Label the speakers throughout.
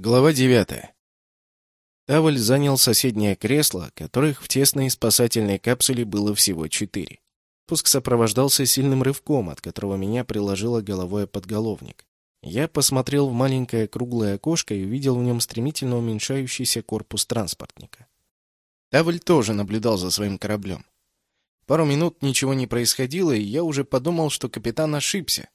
Speaker 1: Глава девятая. Таваль занял соседнее кресло, которых в тесной спасательной капсуле было всего четыре. Пуск сопровождался сильным рывком, от которого меня приложило головой подголовник. Я посмотрел в маленькое круглое окошко и увидел в нем стремительно уменьшающийся корпус транспортника. Таваль тоже наблюдал за своим кораблем. Пару минут ничего не происходило, и я уже подумал, что капитан ошибся.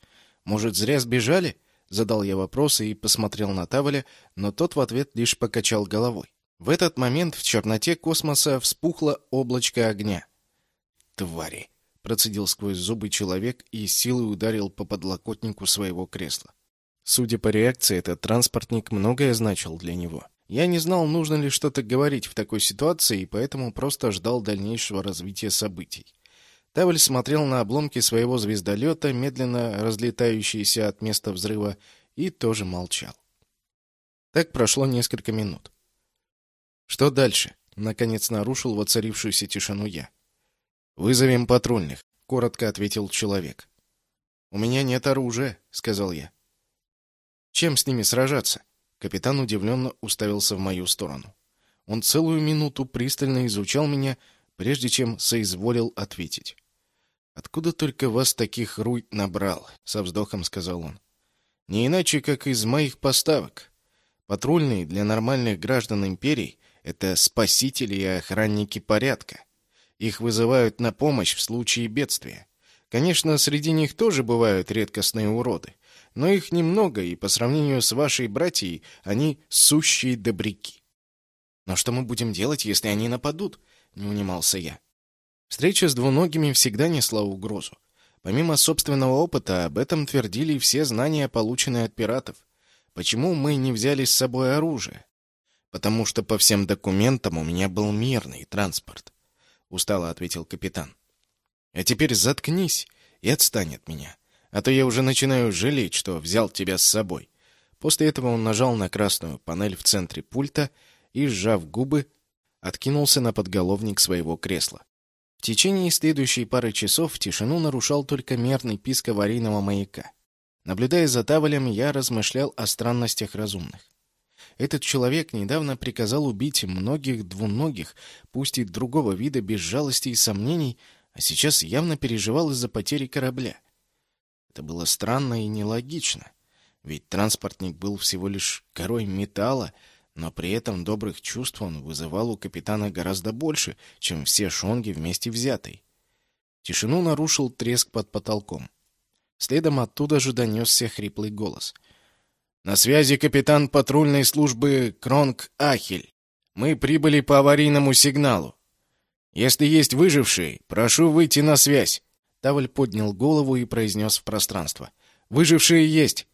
Speaker 1: Может, зря сбежали? Задал я вопросы и посмотрел на Таваля, но тот в ответ лишь покачал головой. В этот момент в черноте космоса вспухло облачко огня. «Твари!» — процедил сквозь зубы человек и силой ударил по подлокотнику своего кресла. Судя по реакции, этот транспортник многое значил для него. Я не знал, нужно ли что-то говорить в такой ситуации, и поэтому просто ждал дальнейшего развития событий. Тавль смотрел на обломки своего звездолета, медленно разлетающиеся от места взрыва, и тоже молчал. Так прошло несколько минут. «Что дальше?» — наконец нарушил воцарившуюся тишину я. «Вызовем патрульных», — коротко ответил человек. «У меня нет оружия», — сказал я. «Чем с ними сражаться?» Капитан удивленно уставился в мою сторону. Он целую минуту пристально изучал меня, прежде чем соизволил ответить. «Откуда только вас таких руй набрал?» — со вздохом сказал он. «Не иначе, как из моих поставок. Патрульные для нормальных граждан империи — это спасители и охранники порядка. Их вызывают на помощь в случае бедствия. Конечно, среди них тоже бывают редкостные уроды, но их немного, и по сравнению с вашей братьей они сущие добряки. Но что мы будем делать, если они нападут? Не унимался я. Встреча с двуногими всегда несла угрозу. Помимо собственного опыта, об этом твердили все знания, полученные от пиратов. Почему мы не взяли с собой оружие? Потому что по всем документам у меня был мирный транспорт, устало ответил капитан. А теперь заткнись и отстань от меня, а то я уже начинаю жалеть, что взял тебя с собой. После этого он нажал на красную панель в центре пульта и, сжав губы, откинулся на подголовник своего кресла. В течение следующей пары часов тишину нарушал только мерный писк аварийного маяка. Наблюдая за Тавалем, я размышлял о странностях разумных. Этот человек недавно приказал убить многих двуногих, пусть и другого вида, без жалости и сомнений, а сейчас явно переживал из-за потери корабля. Это было странно и нелогично, ведь транспортник был всего лишь корой металла, но при этом добрых чувств он вызывал у капитана гораздо больше, чем все шонги вместе взятые. Тишину нарушил треск под потолком. Следом оттуда же донесся хриплый голос. «На связи капитан патрульной службы Кронг Ахель. Мы прибыли по аварийному сигналу. Если есть выжившие, прошу выйти на связь». Тавль поднял голову и произнес в пространство. «Выжившие есть».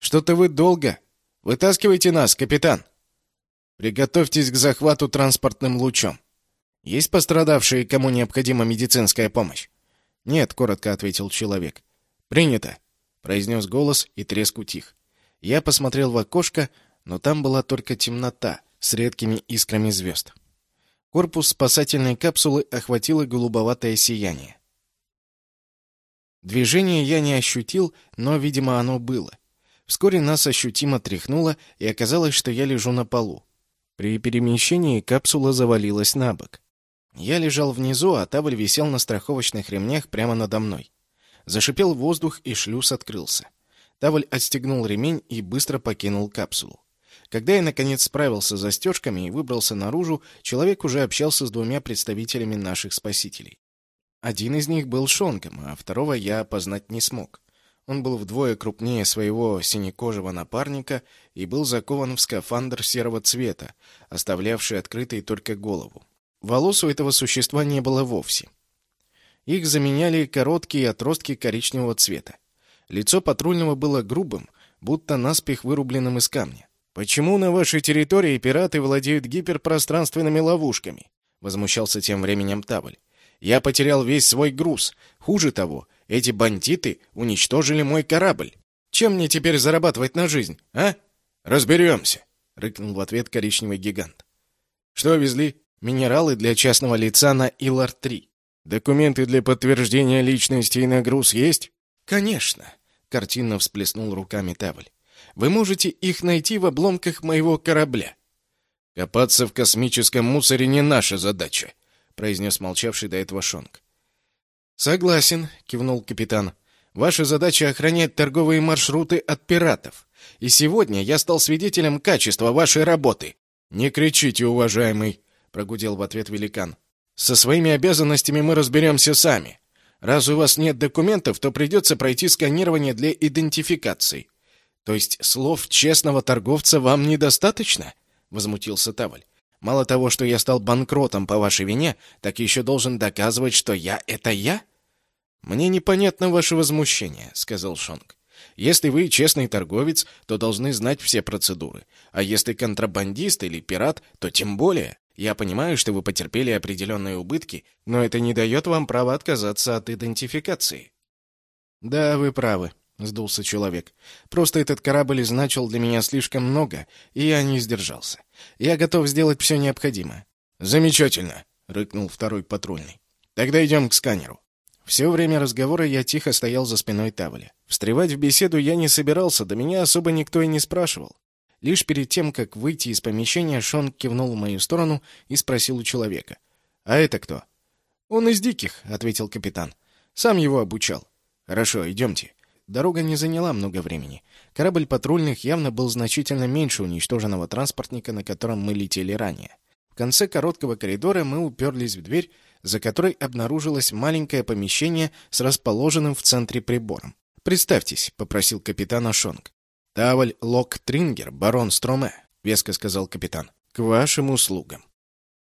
Speaker 1: «Что-то вы долго?» Вытаскивайте нас, капитан. Приготовьтесь к захвату транспортным лучом. Есть пострадавшие, кому необходима медицинская помощь? Нет, коротко ответил человек. Принято, произнес голос, и треск утих. Я посмотрел в окошко, но там была только темнота с редкими искрами звезд. Корпус спасательной капсулы охватило голубоватое сияние. Движение я не ощутил, но, видимо, оно было. Вскоре нас ощутимо тряхнуло, и оказалось, что я лежу на полу. При перемещении капсула завалилась на бок. Я лежал внизу, а Тавль висел на страховочных ремнях прямо надо мной. Зашипел воздух, и шлюз открылся. Тавль отстегнул ремень и быстро покинул капсулу. Когда я, наконец, справился с застежками и выбрался наружу, человек уже общался с двумя представителями наших спасителей. Один из них был Шонгом, а второго я опознать не смог. Он был вдвое крупнее своего синекожего напарника и был закован в скафандр серого цвета, оставлявший открытой только голову. Волос у этого существа не было вовсе. Их заменяли короткие отростки коричневого цвета. Лицо патрульного было грубым, будто наспех вырубленным из камня. «Почему на вашей территории пираты владеют гиперпространственными ловушками?» — возмущался тем временем Тавль. «Я потерял весь свой груз. Хуже того, эти бандиты уничтожили мой корабль. Чем мне теперь зарабатывать на жизнь, а? Разберемся, рыкнул в ответ коричневый гигант. Что везли? Минералы для частного лица на Илар-3. Документы для подтверждения личности и на груз есть? Конечно, картинно всплеснул руками Тавль. вы можете их найти в обломках моего корабля. Копаться в космическом мусоре не наша задача, произнес молчавший до этого Шонг. Согласен, кивнул капитан. Ваша задача охранять торговые маршруты от пиратов. И сегодня я стал свидетелем качества вашей работы. Не кричите, уважаемый, прогудел в ответ великан. Со своими обязанностями мы разберемся сами. Раз у вас нет документов, то придется пройти сканирование для идентификации. То есть слов честного торговца вам недостаточно? возмутился Таваль. Мало того, что я стал банкротом по вашей вине, так еще должен доказывать, что я это я? Мне непонятно ваше возмущение, сказал Шонг. Если вы честный торговец, то должны знать все процедуры. А если контрабандист или пират, то тем более. Я понимаю, что вы потерпели определенные убытки, но это не дает вам права отказаться от идентификации. Да, вы правы, сдулся человек. Просто этот корабль значил для меня слишком много, и я не сдержался. Я готов сделать все необходимое. Замечательно, рыкнул второй патрульный. Тогда идем к сканеру. Все время разговора я тихо стоял за спиной Таволя. Встревать в беседу я не собирался, да меня особо никто и не спрашивал. Лишь перед тем, как выйти из помещения, Шон кивнул в мою сторону и спросил у человека. «А это кто?» «Он из диких», — ответил капитан. «Сам его обучал». «Хорошо, идемте». Дорога не заняла много времени. Корабль патрульных явно был значительно меньше уничтоженного транспортника, на котором мы летели ранее. В конце короткого коридора мы уперлись в дверь, за которой обнаружилось маленькое помещение с расположенным в центре прибором. «Представьтесь», — попросил капитан Ашонг. «Таваль Лок Трингер, барон Строме», — веско сказал капитан. «К вашим услугам».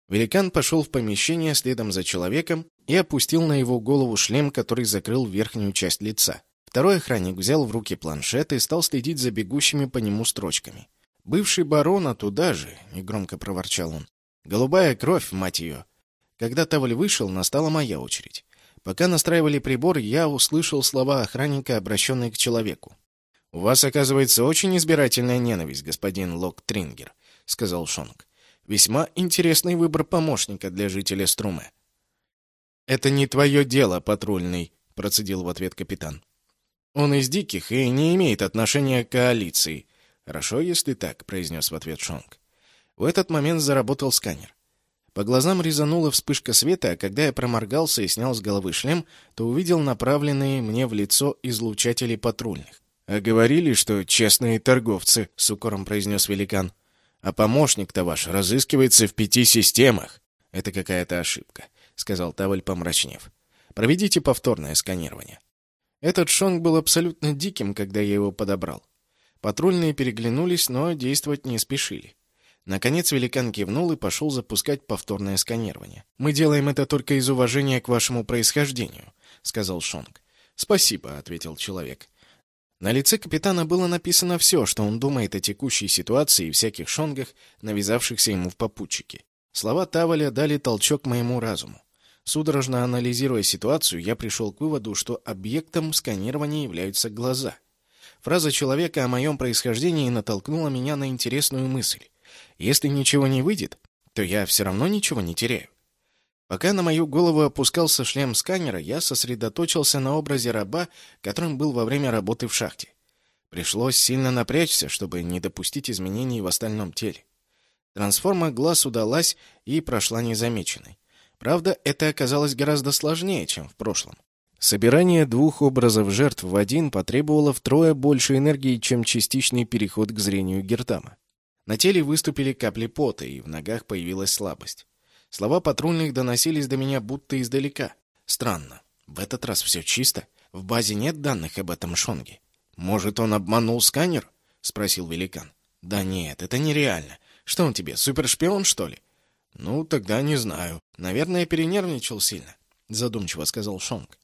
Speaker 1: Великан пошел в помещение следом за человеком и опустил на его голову шлем, который закрыл верхнюю часть лица. Второй охранник взял в руки планшет и стал следить за бегущими по нему строчками. «Бывший барон, а туда же», — негромко проворчал он. «Голубая кровь, мать ее». Когда Таваль вышел, настала моя очередь. Пока настраивали прибор, я услышал слова охранника, обращенные к человеку. «У вас, оказывается, очень избирательная ненависть, господин Лок Трингер», — сказал Шонг. «Весьма интересный выбор помощника для жителя Струме». «Это не твое дело, патрульный», — процедил в ответ капитан. «Он из диких и не имеет отношения к коалиции». «Хорошо, если так», — произнес в ответ Шонг. В этот момент заработал сканер. По глазам резанула вспышка света, а когда я проморгался и снял с головы шлем, то увидел направленные мне в лицо излучатели патрульных. «А говорили, что честные торговцы», — с укором произнес великан. «А помощник-то ваш разыскивается в пяти системах». «Это какая-то ошибка», — сказал Таваль, помрачнев. «Проведите повторное сканирование». Этот шонг был абсолютно диким, когда я его подобрал. Патрульные переглянулись, но действовать не спешили. Наконец великан кивнул и пошел запускать повторное сканирование. «Мы делаем это только из уважения к вашему происхождению», — сказал Шонг. «Спасибо», — ответил человек. На лице капитана было написано все, что он думает о текущей ситуации и всяких шонгах, навязавшихся ему в попутчике. Слова Таваля дали толчок моему разуму. Судорожно анализируя ситуацию, я пришел к выводу, что объектом сканирования являются глаза. Фраза человека о моем происхождении натолкнула меня на интересную мысль. Если ничего не выйдет, то я все равно ничего не теряю. Пока на мою голову опускался шлем сканера, я сосредоточился на образе раба, которым был во время работы в шахте. Пришлось сильно напрячься, чтобы не допустить изменений в остальном теле. Трансформа глаз удалась и прошла незамеченной. Правда, это оказалось гораздо сложнее, чем в прошлом. Собирание двух образов жертв в один потребовало втрое больше энергии, чем частичный переход к зрению Гертама. На теле выступили капли пота, и в ногах появилась слабость. Слова патрульных доносились до меня будто издалека. Странно. В этот раз все чисто. В базе нет данных об этом Шонге. Может, он обманул сканер? спросил великан. Да нет, это нереально. Что он тебе, супершпион, что ли? Ну, тогда не знаю. Наверное, перенервничал сильно, задумчиво сказал Шонг.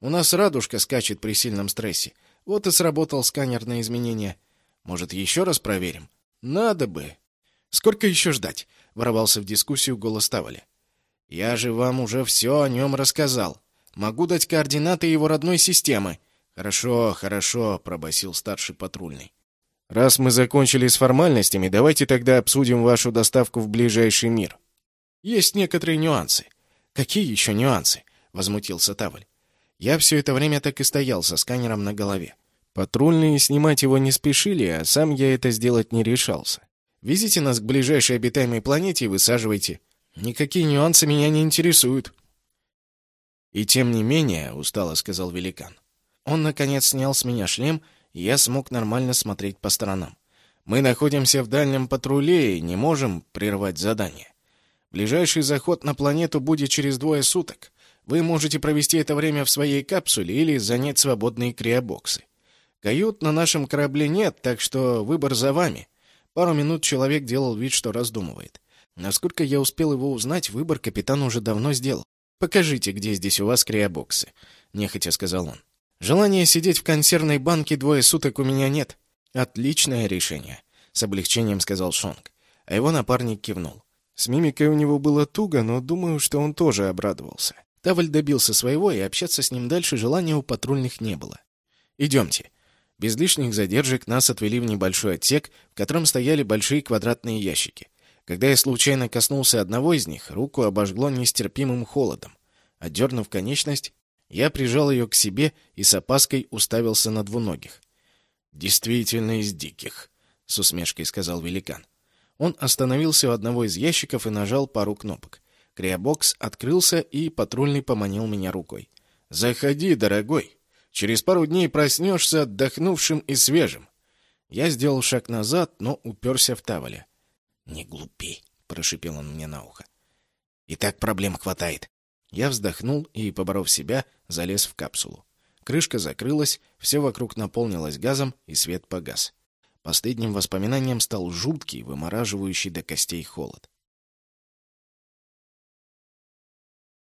Speaker 1: У нас радужка скачет при сильном стрессе. Вот и сработал сканер на изменения. Может, еще раз проверим? Надо бы. Сколько еще ждать? ворвался в дискуссию голос Таваля. Я же вам уже все о нем рассказал. Могу дать координаты его родной системы. Хорошо, хорошо, пробасил старший патрульный. Раз мы закончили с формальностями, давайте тогда обсудим вашу доставку в ближайший мир. Есть некоторые нюансы. Какие еще нюансы? возмутился Таваль. Я все это время так и стоял со сканером на голове. Патрульные снимать его не спешили, а сам я это сделать не решался. Везите нас к ближайшей обитаемой планете и высаживайте. Никакие нюансы меня не интересуют. И тем не менее, устало сказал великан. Он, наконец, снял с меня шлем, и я смог нормально смотреть по сторонам. Мы находимся в дальнем патруле и не можем прервать задание. Ближайший заход на планету будет через двое суток. Вы можете провести это время в своей капсуле или занять свободные криобоксы. Кают на нашем корабле нет, так что выбор за вами. Пару минут человек делал вид, что раздумывает. Насколько я успел его узнать, выбор капитан уже давно сделал. «Покажите, где здесь у вас криобоксы», — нехотя сказал он. «Желания сидеть в консервной банке двое суток у меня нет». «Отличное решение», — с облегчением сказал Шонг. А его напарник кивнул. С мимикой у него было туго, но думаю, что он тоже обрадовался. Таваль добился своего, и общаться с ним дальше желания у патрульных не было. «Идемте». Без лишних задержек нас отвели в небольшой отсек, в котором стояли большие квадратные ящики. Когда я случайно коснулся одного из них, руку обожгло нестерпимым холодом. Отдернув конечность, я прижал ее к себе и с опаской уставился на двуногих. «Действительно из диких», — с усмешкой сказал великан. Он остановился у одного из ящиков и нажал пару кнопок. Криобокс открылся, и патрульный поманил меня рукой. «Заходи, дорогой. Через пару дней проснешься отдохнувшим и свежим». Я сделал шаг назад, но уперся в Таволя. «Не глупи», — прошипел он мне на ухо. «И так проблем хватает». Я вздохнул и, поборов себя, залез в капсулу. Крышка закрылась, все вокруг наполнилось газом, и свет погас. Последним воспоминанием стал жуткий, вымораживающий до костей холод.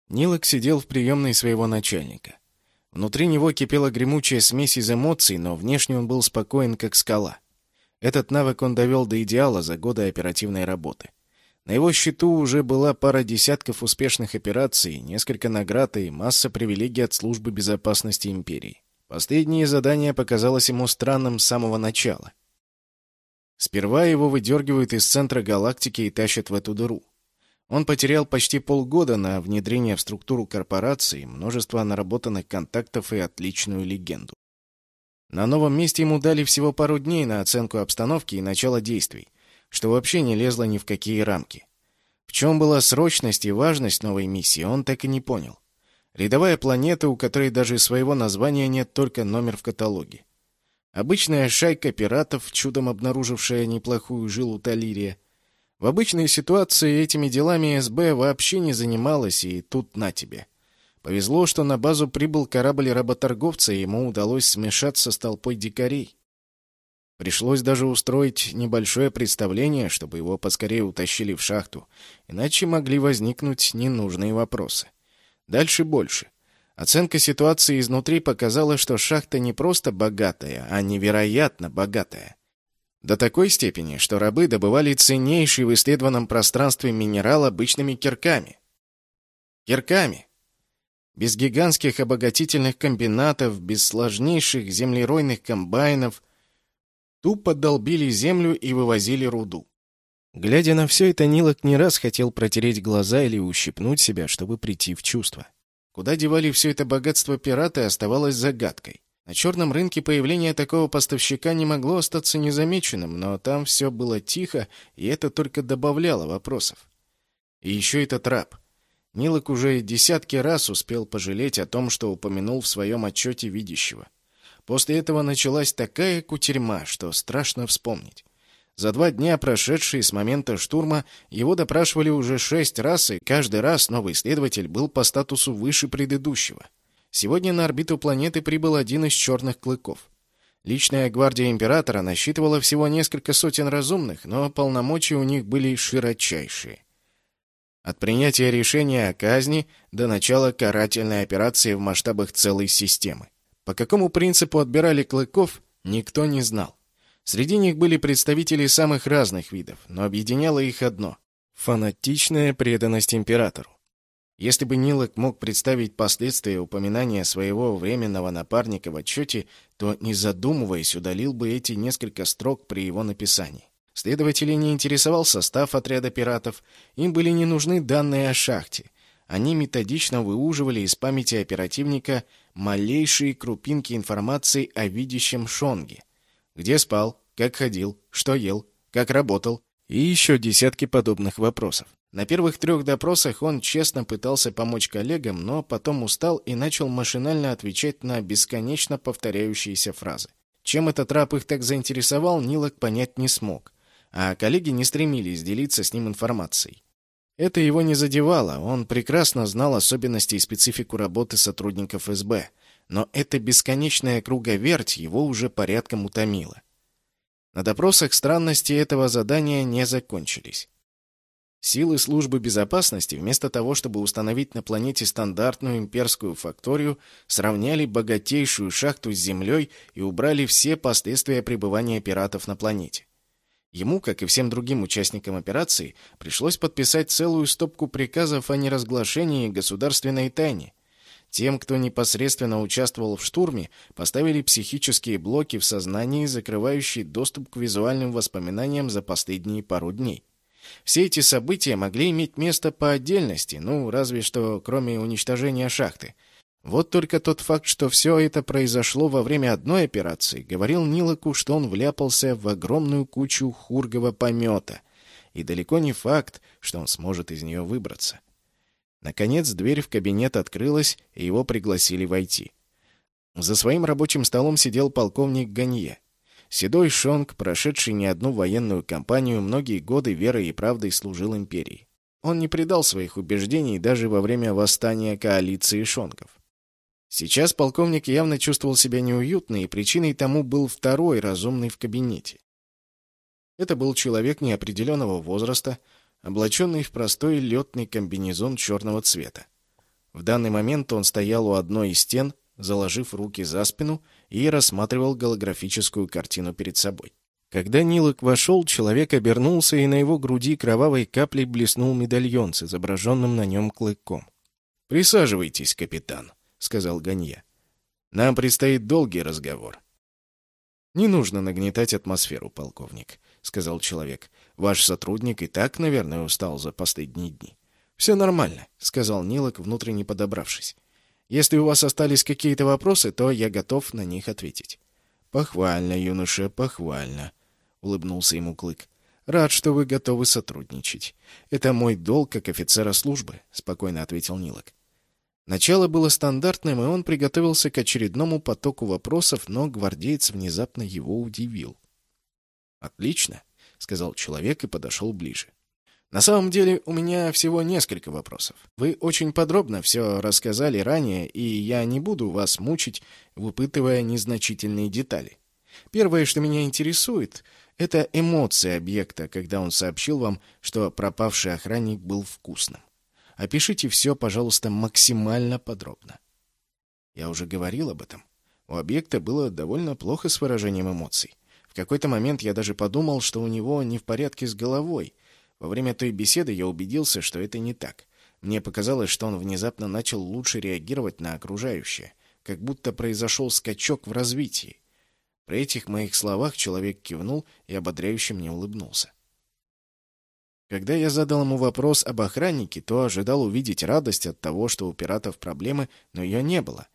Speaker 1: Нилок сидел в приемной своего начальника. Внутри него кипела гремучая смесь из эмоций, но внешне он был спокоен, как скала. Этот навык он довел до идеала за годы оперативной работы. На его счету уже была пара десятков успешных операций, несколько наград и масса привилегий от службы безопасности империи. Последнее задание показалось ему странным с самого начала. Сперва его выдергивают из центра галактики и тащат в эту дыру. Он потерял почти полгода на внедрение в структуру корпорации, множество наработанных контактов и отличную легенду. На новом месте ему дали всего пару дней на оценку обстановки и начало действий, что вообще не лезло ни в какие рамки. В чем была срочность и важность новой миссии, он так и не понял. Рядовая планета, у которой даже своего названия нет, только номер в каталоге. Обычная шайка пиратов, чудом обнаружившая неплохую жилу Талирия. В обычной ситуации этими делами СБ вообще не занималась, и тут на тебе — Повезло, что на базу прибыл корабль работорговца, и ему удалось смешаться с толпой дикарей. Пришлось даже устроить небольшое представление, чтобы его поскорее утащили в шахту, иначе могли возникнуть ненужные вопросы. Дальше больше. Оценка ситуации изнутри показала, что шахта не просто богатая, а невероятно богатая. До такой степени, что рабы добывали ценнейший в исследованном пространстве минерал обычными кирками. Кирками, без гигантских обогатительных комбинатов, без сложнейших землеройных комбайнов. Тупо долбили землю и вывозили руду. Глядя на все это, Нилок не раз хотел протереть глаза или ущипнуть себя, чтобы прийти в чувство. Куда девали все это богатство пираты, оставалось загадкой. На черном рынке появление такого поставщика не могло остаться незамеченным, но там все было тихо, и это только добавляло вопросов. И еще этот раб — Нилок уже десятки раз успел пожалеть о том, что упомянул в своем отчете видящего. После этого началась такая кутерьма, что страшно вспомнить. За два дня, прошедшие с момента штурма, его допрашивали уже шесть раз, и каждый раз новый следователь был по статусу выше предыдущего. Сегодня на орбиту планеты прибыл один из черных клыков. Личная гвардия императора насчитывала всего несколько сотен разумных, но полномочия у них были широчайшие. От принятия решения о казни до начала карательной операции в масштабах целой системы. По какому принципу отбирали клыков, никто не знал. Среди них были представители самых разных видов, но объединяло их одно — фанатичная преданность императору. Если бы Нилок мог представить последствия упоминания своего временного напарника в отчете, то, не задумываясь, удалил бы эти несколько строк при его написании. Следователей не интересовал состав отряда пиратов, им были не нужны данные о шахте. Они методично выуживали из памяти оперативника малейшие крупинки информации о видящем Шонге. Где спал, как ходил, что ел, как работал и еще десятки подобных вопросов. На первых трех допросах он честно пытался помочь коллегам, но потом устал и начал машинально отвечать на бесконечно повторяющиеся фразы. Чем этот раб их так заинтересовал, Нилок понять не смог, а коллеги не стремились делиться с ним информацией. Это его не задевало, он прекрасно знал особенности и специфику работы сотрудников СБ, но эта бесконечная круговерть его уже порядком утомила. На допросах странности этого задания не закончились. Силы службы безопасности, вместо того, чтобы установить на планете стандартную имперскую факторию, сравняли богатейшую шахту с Землей и убрали все последствия пребывания пиратов на планете. Ему, как и всем другим участникам операции, пришлось подписать целую стопку приказов о неразглашении государственной тайны. Тем, кто непосредственно участвовал в штурме, поставили психические блоки в сознании, закрывающие доступ к визуальным воспоминаниям за последние пару дней. Все эти события могли иметь место по отдельности, ну, разве что кроме уничтожения шахты – вот только тот факт, что все это произошло во время одной операции, говорил Нилоку, что он вляпался в огромную кучу хургова помета, и далеко не факт, что он сможет из нее выбраться. Наконец дверь в кабинет открылась, и его пригласили войти. За своим рабочим столом сидел полковник Ганье. Седой Шонг, прошедший не одну военную кампанию, многие годы верой и правдой служил империи. Он не предал своих убеждений даже во время восстания коалиции Шонгов. Сейчас полковник явно чувствовал себя неуютно, и причиной тому был второй разумный в кабинете. Это был человек неопределенного возраста, облаченный в простой летный комбинезон черного цвета. В данный момент он стоял у одной из стен, заложив руки за спину и рассматривал голографическую картину перед собой. Когда Нилок вошел, человек обернулся, и на его груди кровавой каплей блеснул медальон с изображенным на нем клыком. «Присаживайтесь, капитан», — сказал Ганье. «Нам предстоит долгий разговор». «Не нужно нагнетать атмосферу, полковник», — сказал человек. «Ваш сотрудник и так, наверное, устал за последние дни». «Все нормально», — сказал Нилок, внутренне подобравшись. «Если у вас остались какие-то вопросы, то я готов на них ответить». «Похвально, юноша, похвально», — улыбнулся ему Клык. «Рад, что вы готовы сотрудничать. Это мой долг как офицера службы», — спокойно ответил Нилок. Начало было стандартным, и он приготовился к очередному потоку вопросов, но гвардеец внезапно его удивил. «Отлично», — сказал человек и подошел ближе. «На самом деле у меня всего несколько вопросов. Вы очень подробно все рассказали ранее, и я не буду вас мучить, выпытывая незначительные детали. Первое, что меня интересует, это эмоции объекта, когда он сообщил вам, что пропавший охранник был вкусным. Опишите все, пожалуйста, максимально подробно. Я уже говорил об этом. У объекта было довольно плохо с выражением эмоций. Какой-то момент я даже подумал, что у него не в порядке с головой. Во время той беседы я убедился, что это не так. Мне показалось, что он внезапно начал лучше реагировать на окружающее, как будто произошел скачок в развитии. При этих моих словах человек кивнул и ободряюще мне улыбнулся. Когда я задал ему вопрос об охраннике, то ожидал увидеть радость от того, что у пиратов проблемы, но ее не было.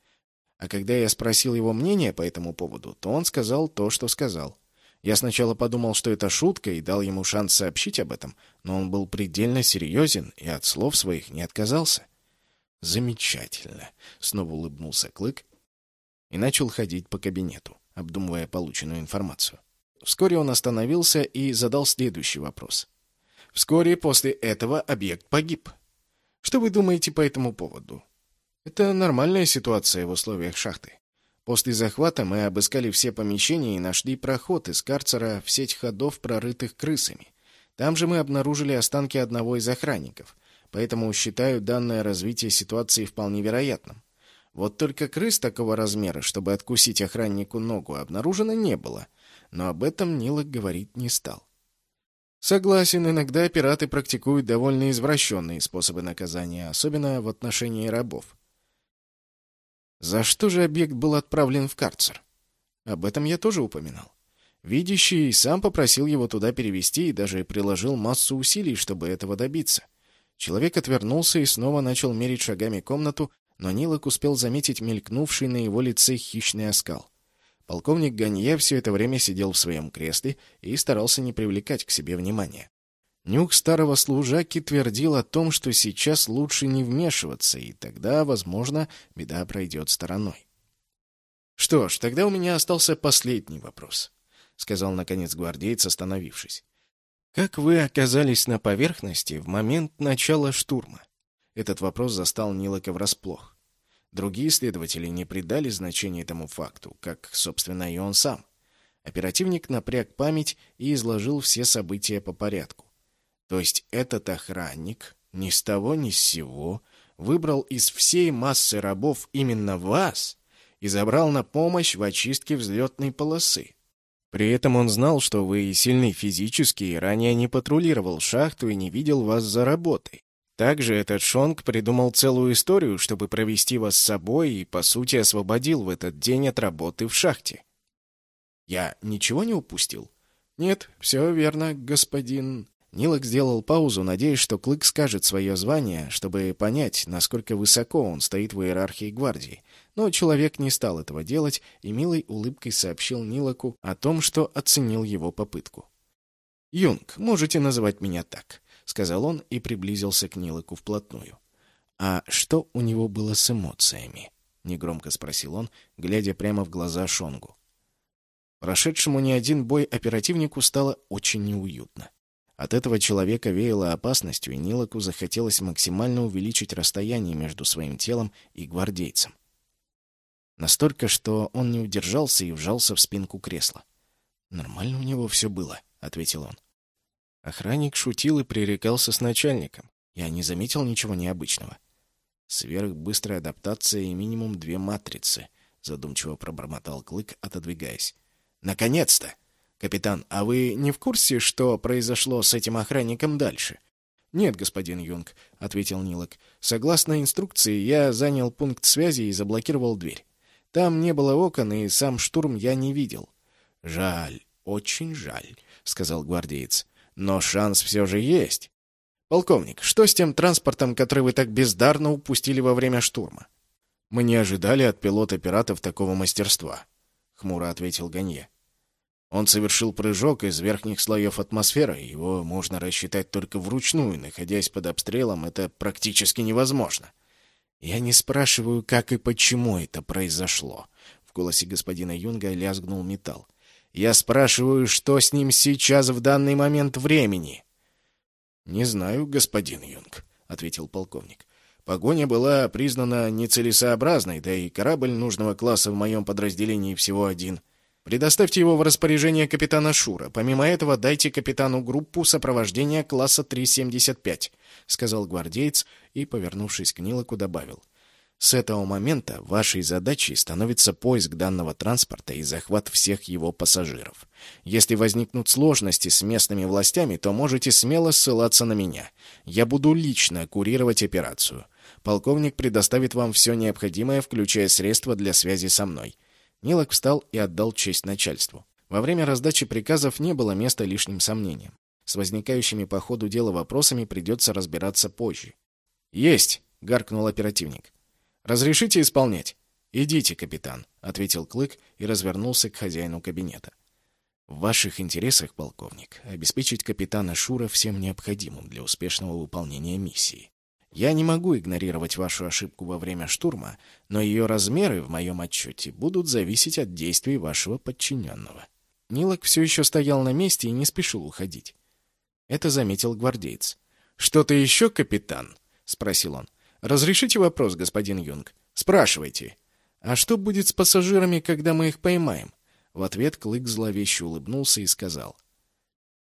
Speaker 1: А когда я спросил его мнение по этому поводу, то он сказал то, что сказал. Я сначала подумал, что это шутка, и дал ему шанс сообщить об этом, но он был предельно серьезен и от слов своих не отказался. «Замечательно!» — снова улыбнулся Клык и начал ходить по кабинету, обдумывая полученную информацию. Вскоре он остановился и задал следующий вопрос — Вскоре после этого объект погиб. Что вы думаете по этому поводу? Это нормальная ситуация в условиях шахты. После захвата мы обыскали все помещения и нашли проход из карцера в сеть ходов, прорытых крысами. Там же мы обнаружили останки одного из охранников, поэтому считаю данное развитие ситуации вполне вероятным. Вот только крыс такого размера, чтобы откусить охраннику ногу, обнаружено не было, но об этом Нилок говорить не стал. Согласен, иногда пираты практикуют довольно извращенные способы наказания, особенно в отношении рабов. За что же объект был отправлен в карцер? Об этом я тоже упоминал. Видящий сам попросил его туда перевести и даже приложил массу усилий, чтобы этого добиться. Человек отвернулся и снова начал мерить шагами комнату, но Нилок успел заметить мелькнувший на его лице хищный оскал. Полковник Ганье все это время сидел в своем кресле и старался не привлекать к себе внимания. Нюх старого служаки твердил о том, что сейчас лучше не вмешиваться, и тогда, возможно, беда пройдет стороной. «Что ж, тогда у меня остался последний вопрос», — сказал, наконец, гвардеец, остановившись. «Как вы оказались на поверхности в момент начала штурма?» Этот вопрос застал Нилока врасплох. Другие следователи не придали значения этому факту, как, собственно, и он сам. Оперативник напряг память и изложил все события по порядку. То есть этот охранник ни с того ни с сего выбрал из всей массы рабов именно вас и забрал на помощь в очистке взлетной полосы. При этом он знал, что вы сильны физически и ранее не патрулировал шахту и не видел вас за работой. Также этот Шонг придумал целую историю, чтобы провести вас с собой и, по сути, освободил в этот день от работы в шахте. Я ничего не упустил? Нет, все верно, господин Нилок сделал паузу, надеясь, что Клык скажет свое звание, чтобы понять, насколько высоко он стоит в иерархии гвардии. Но человек не стал этого делать и милой улыбкой сообщил Нилоку о том, что оценил его попытку. «Юнг, можете называть меня так», — сказал он и приблизился к Нилоку вплотную. «А что у него было с эмоциями?» — негромко спросил он, глядя прямо в глаза Шонгу. Прошедшему не один бой оперативнику стало очень неуютно. От этого человека веяло опасностью, и Нилоку захотелось максимально увеличить расстояние между своим телом и гвардейцем. Настолько, что он не удержался и вжался в спинку кресла. «Нормально у него все было», — ответил он. Охранник шутил и пререкался с начальником. Я не заметил ничего необычного. Сверхбыстрая адаптация и минимум две матрицы, задумчиво пробормотал Клык, отодвигаясь. «Наконец-то!» «Капитан, а вы не в курсе, что произошло с этим охранником дальше?» «Нет, господин Юнг», — ответил Нилок. «Согласно инструкции, я занял пункт связи и заблокировал дверь. Там не было окон, и сам штурм я не видел». «Жаль, очень жаль», — сказал гвардеец. «Но шанс все же есть». «Полковник, что с тем транспортом, который вы так бездарно упустили во время штурма?» «Мы не ожидали от пилота-пиратов такого мастерства», — хмуро ответил Ганье. Он совершил прыжок из верхних слоев атмосферы, его можно рассчитать только вручную, находясь под обстрелом, это практически невозможно. Я не спрашиваю, как и почему это произошло. В голосе господина Юнга лязгнул металл. Я спрашиваю, что с ним сейчас в данный момент времени. Не знаю, господин Юнг, ответил полковник. Погоня была признана нецелесообразной, да и корабль нужного класса в моем подразделении всего один — Предоставьте его в распоряжение капитана Шура. Помимо этого, дайте капитану группу сопровождения класса 375, сказал гвардеец и, повернувшись к Нилоку, добавил: с этого момента вашей задачей становится поиск данного транспорта и захват всех его пассажиров. Если возникнут сложности с местными властями, то можете смело ссылаться на меня. Я буду лично курировать операцию. Полковник предоставит вам все необходимое, включая средства для связи со мной. Нилок встал и отдал честь начальству. Во время раздачи приказов не было места лишним сомнениям. С возникающими по ходу дела вопросами придется разбираться позже. «Есть!» — гаркнул оперативник. «Разрешите исполнять?» «Идите, капитан», — ответил Клык и развернулся к хозяину кабинета. «В ваших интересах, полковник, обеспечить капитана Шура всем необходимым для успешного выполнения миссии. Я не могу игнорировать вашу ошибку во время штурма, но ее размеры в моем отчете будут зависеть от действий вашего подчиненного». Нилок все еще стоял на месте и не спешил уходить. Это заметил гвардеец. «Что-то еще, капитан?» — спросил он. «Разрешите вопрос, господин Юнг?» «Спрашивайте». «А что будет с пассажирами, когда мы их поймаем?» В ответ Клык зловеще улыбнулся и сказал.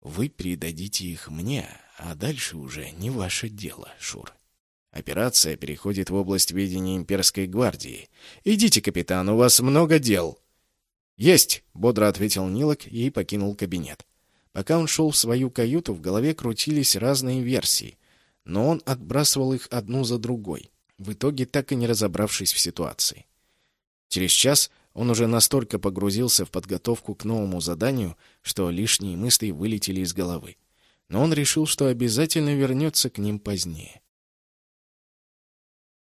Speaker 1: «Вы передадите их мне, а дальше уже не ваше дело, Шур». Операция переходит в область ведения имперской гвардии. Идите, капитан, у вас много дел. Есть, бодро ответил Нилок и покинул кабинет. Пока он шел в свою каюту, в голове крутились разные версии, но он отбрасывал их одну за другой, в итоге так и не разобравшись в ситуации. Через час он уже настолько погрузился в подготовку к новому заданию, что лишние мысли вылетели из головы. Но он решил, что обязательно вернется к ним позднее.